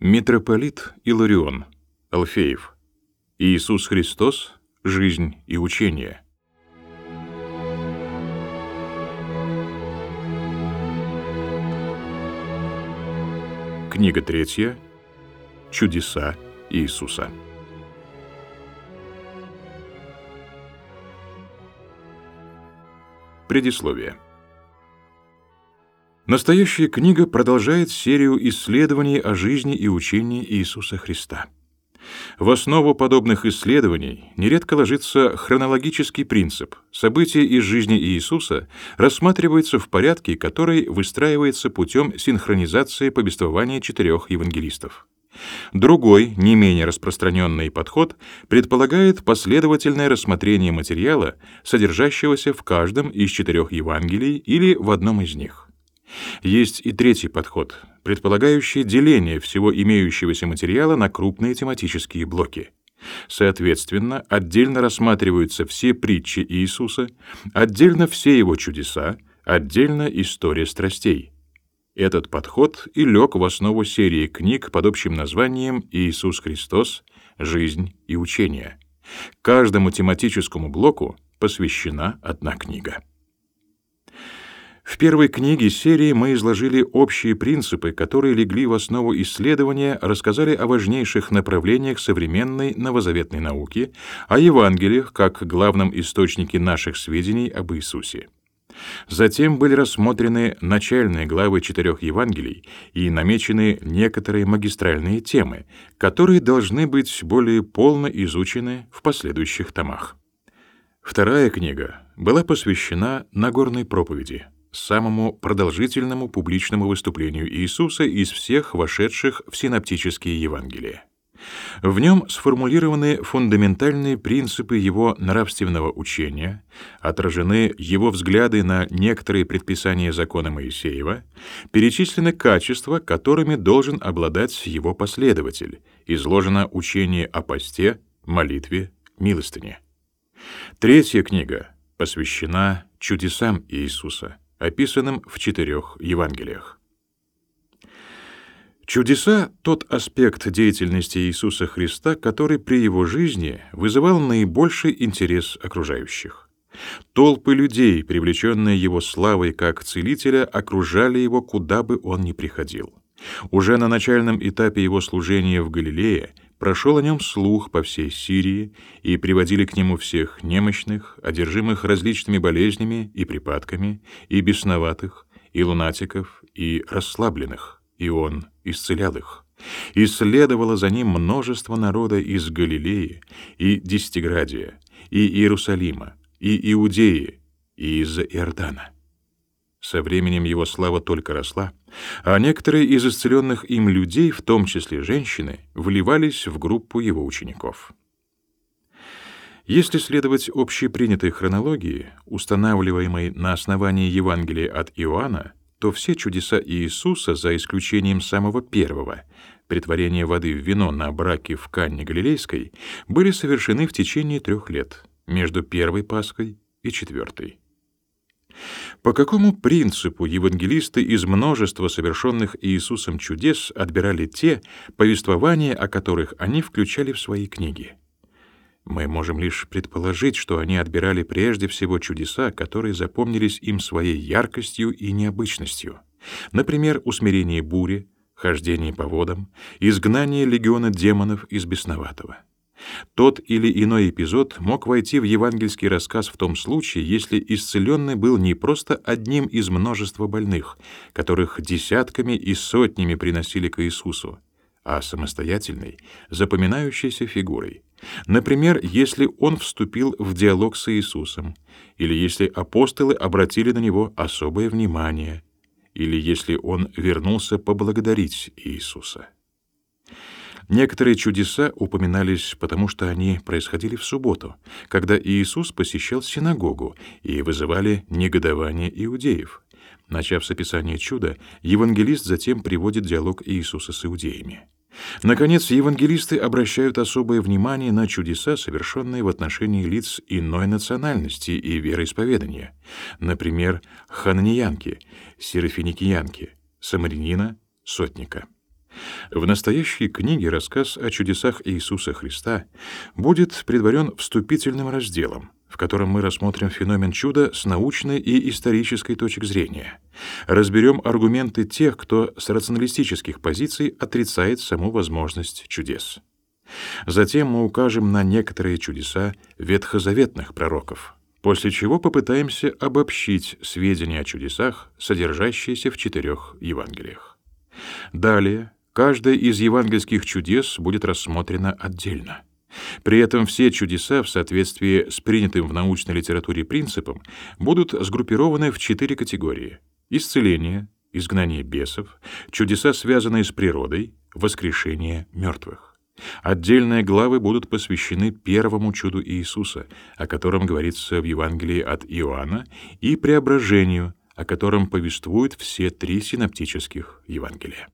Митрополит Иларион, Алфеев. Иисус Христос. Жизнь и учение. Книга третья. Чудеса Иисуса. Предисловие. Настоящая книга продолжает серию исследований о жизни и учении Иисуса Христа. В основу подобных исследований нередко ложится хронологический принцип. События из жизни Иисуса рассматриваются в порядке, который выстраивается путем синхронизации повествования четырех евангелистов. Другой, не менее распространенный подход предполагает последовательное рассмотрение материала, содержащегося в каждом из четырех Евангелий или в одном из них. Есть и третий подход, предполагающий деление всего имеющегося материала на крупные тематические блоки. Соответственно, отдельно рассматриваются все притчи Иисуса, отдельно все его чудеса, отдельно история страстей. Этот подход и лег в основу серии книг под общим названием «Иисус Христос. Жизнь и учение». Каждому тематическому блоку посвящена одна книга. В первой книге серии мы изложили общие принципы, которые легли в основу исследования, рассказали о важнейших направлениях современной новозаветной науки, о Евангелиях как главном источнике наших сведений об Иисусе. Затем были рассмотрены начальные главы четырех Евангелий и намечены некоторые магистральные темы, которые должны быть более полно изучены в последующих томах. Вторая книга была посвящена Нагорной проповеди — самому продолжительному публичному выступлению Иисуса из всех вошедших в синоптические Евангелия. В нем сформулированы фундаментальные принципы его нравственного учения, отражены его взгляды на некоторые предписания закона Моисеева, перечислены качества, которыми должен обладать его последователь, изложено учение о посте, молитве, милостыне. Третья книга посвящена чудесам Иисуса — описанным в четырех Евангелиях. Чудеса — тот аспект деятельности Иисуса Христа, который при его жизни вызывал наибольший интерес окружающих. Толпы людей, привлеченные его славой как целителя, окружали его, куда бы он ни приходил. Уже на начальном этапе его служения в Галилее прошел о нем слух по всей Сирии, и приводили к нему всех немощных, одержимых различными болезнями и припадками, и бесноватых, и лунатиков, и расслабленных, и он исцелял их. И следовало за ним множество народа из Галилеи, и Десятиградия, и Иерусалима, и Иудеи, и из Иордана. Со временем его слава только росла, а некоторые из исцеленных им людей, в том числе женщины, вливались в группу его учеников. Если следовать общепринятой хронологии, устанавливаемой на основании Евангелия от Иоанна, то все чудеса Иисуса, за исключением самого первого, притворения воды в вино на браке в Канне Галилейской, были совершены в течение трех лет, между первой Пасхой и четвертой. По какому принципу евангелисты из множества совершенных Иисусом чудес отбирали те, повествования о которых они включали в свои книги? Мы можем лишь предположить, что они отбирали прежде всего чудеса, которые запомнились им своей яркостью и необычностью. Например, усмирение бури, хождение по водам, изгнание легиона демонов из бесноватого. Тот или иной эпизод мог войти в евангельский рассказ в том случае, если исцеленный был не просто одним из множества больных, которых десятками и сотнями приносили к Иисусу, а самостоятельной, запоминающейся фигурой. Например, если он вступил в диалог с Иисусом, или если апостолы обратили на него особое внимание, или если он вернулся поблагодарить Иисуса. Некоторые чудеса упоминались, потому что они происходили в субботу, когда Иисус посещал синагогу и вызывали негодование иудеев. Начав с описания чуда, евангелист затем приводит диалог Иисуса с иудеями. Наконец, евангелисты обращают особое внимание на чудеса, совершенные в отношении лиц иной национальности и вероисповедания, например, хананиянки, серафиникиянки, самарянина, сотника. В настоящей книге рассказ о чудесах Иисуса Христа будет предварен вступительным разделом, в котором мы рассмотрим феномен чуда с научной и исторической точек зрения, разберем аргументы тех, кто с рационалистических позиций отрицает саму возможность чудес. Затем мы укажем на некоторые чудеса ветхозаветных пророков, после чего попытаемся обобщить сведения о чудесах, содержащиеся в четырех Евангелиях. Далее каждое из евангельских чудес будет рассмотрено отдельно. При этом все чудеса в соответствии с принятым в научной литературе принципом будут сгруппированы в четыре категории: исцеление, изгнание бесов, чудеса, связанные с природой, воскрешение мертвых. Отдельные главы будут посвящены первому чуду Иисуса, о котором говорится в Евангелии от Иоанна, и преображению, о котором повествуют все три синоптических Евангелия.